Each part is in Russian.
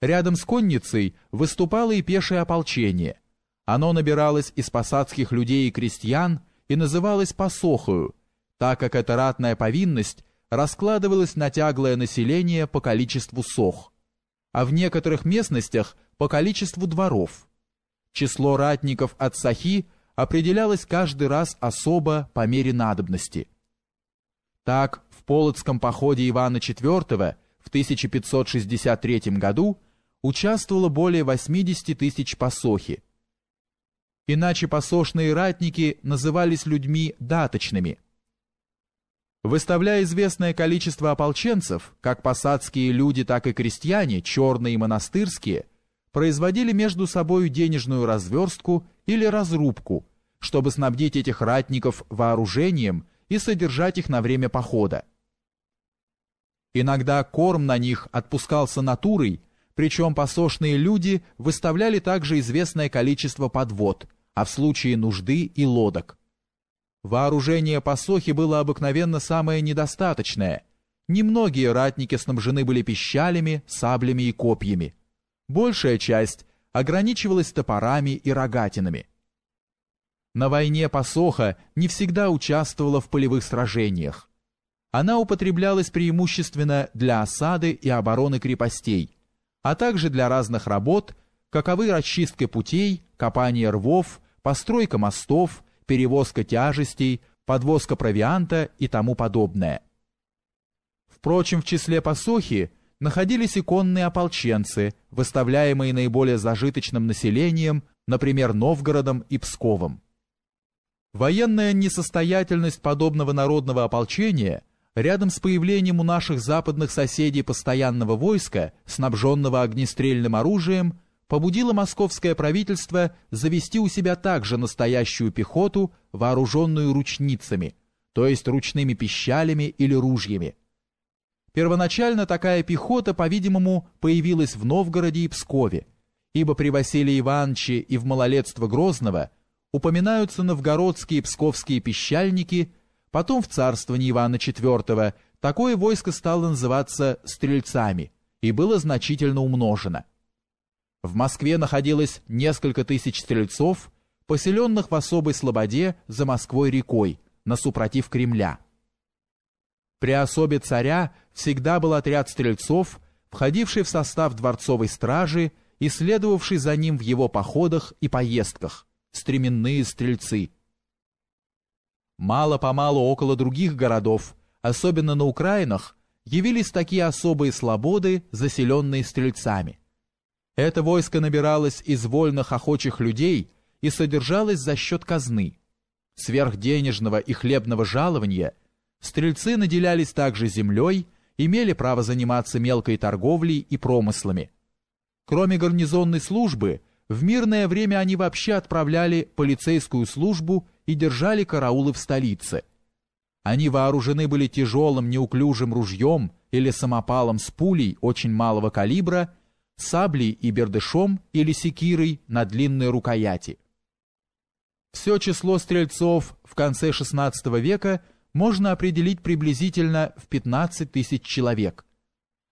Рядом с конницей выступало и пешее ополчение. Оно набиралось из посадских людей и крестьян и называлось посохою, так как эта ратная повинность раскладывалась на тяглое население по количеству сох, а в некоторых местностях по количеству дворов. Число ратников от сахи определялось каждый раз особо по мере надобности. Так, в Полоцком походе Ивана IV в 1563 году участвовало более 80 тысяч посохи. Иначе посошные ратники назывались людьми даточными. Выставляя известное количество ополченцев, как посадские люди, так и крестьяне, черные и монастырские, производили между собой денежную разверстку или разрубку, чтобы снабдить этих ратников вооружением и содержать их на время похода. Иногда корм на них отпускался натурой, причем посошные люди выставляли также известное количество подвод, а в случае нужды и лодок. Вооружение посохи было обыкновенно самое недостаточное. Немногие ратники снабжены были пищалями, саблями и копьями. Большая часть ограничивалась топорами и рогатинами. На войне посоха не всегда участвовала в полевых сражениях. Она употреблялась преимущественно для осады и обороны крепостей – а также для разных работ, каковы расчистка путей, копание рвов, постройка мостов, перевозка тяжестей, подвозка провианта и тому подобное. Впрочем, в числе посохи находились иконные ополченцы, выставляемые наиболее зажиточным населением, например, Новгородом и Псковом. Военная несостоятельность подобного народного ополчения – рядом с появлением у наших западных соседей постоянного войска, снабженного огнестрельным оружием, побудило московское правительство завести у себя также настоящую пехоту, вооруженную ручницами, то есть ручными пищалями или ружьями. Первоначально такая пехота, по-видимому, появилась в Новгороде и Пскове, ибо при Василии Ивановиче и в малолетство Грозного упоминаются новгородские и псковские пищальники – Потом в царствовании Ивана IV такое войско стало называться «стрельцами» и было значительно умножено. В Москве находилось несколько тысяч стрельцов, поселенных в особой слободе за Москвой рекой, на супротив Кремля. При особе царя всегда был отряд стрельцов, входивший в состав дворцовой стражи и следовавший за ним в его походах и поездках, стременные стрельцы – Мало-помалу около других городов, особенно на Украинах, явились такие особые слободы, заселенные стрельцами. Это войско набиралось из вольных охочих людей и содержалось за счет казны. Сверхденежного и хлебного жалования стрельцы наделялись также землей, имели право заниматься мелкой торговлей и промыслами. Кроме гарнизонной службы, в мирное время они вообще отправляли полицейскую службу и держали караулы в столице. Они вооружены были тяжелым неуклюжим ружьем или самопалом с пулей очень малого калибра, саблей и бердышом или секирой на длинной рукояти. Все число стрельцов в конце XVI века можно определить приблизительно в 15 тысяч человек.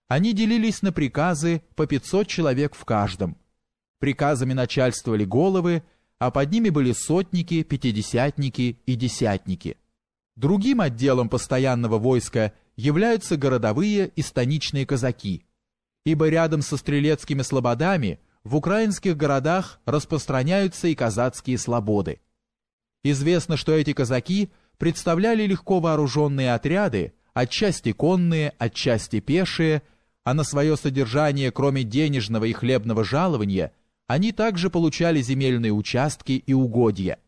Они делились на приказы по 500 человек в каждом. Приказами начальствовали головы, а под ними были сотники, пятидесятники и десятники. Другим отделом постоянного войска являются городовые и станичные казаки, ибо рядом со стрелецкими слободами в украинских городах распространяются и казацкие слободы. Известно, что эти казаки представляли легко вооруженные отряды, отчасти конные, отчасти пешие, а на свое содержание, кроме денежного и хлебного жалования, они также получали земельные участки и угодья.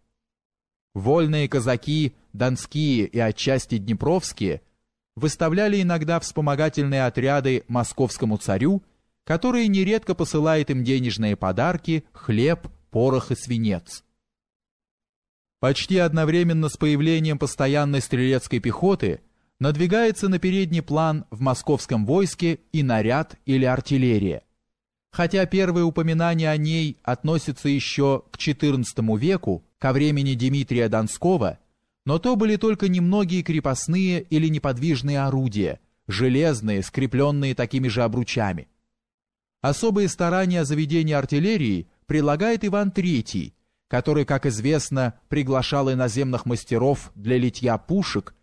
Вольные казаки, донские и отчасти днепровские выставляли иногда вспомогательные отряды московскому царю, который нередко посылает им денежные подарки, хлеб, порох и свинец. Почти одновременно с появлением постоянной стрелецкой пехоты надвигается на передний план в московском войске и наряд или артиллерия – Хотя первые упоминания о ней относятся еще к XIV веку, ко времени Дмитрия Донского, но то были только немногие крепостные или неподвижные орудия, железные, скрепленные такими же обручами. Особые старания о заведении артиллерии прилагает Иван III, который, как известно, приглашал иноземных мастеров для литья пушек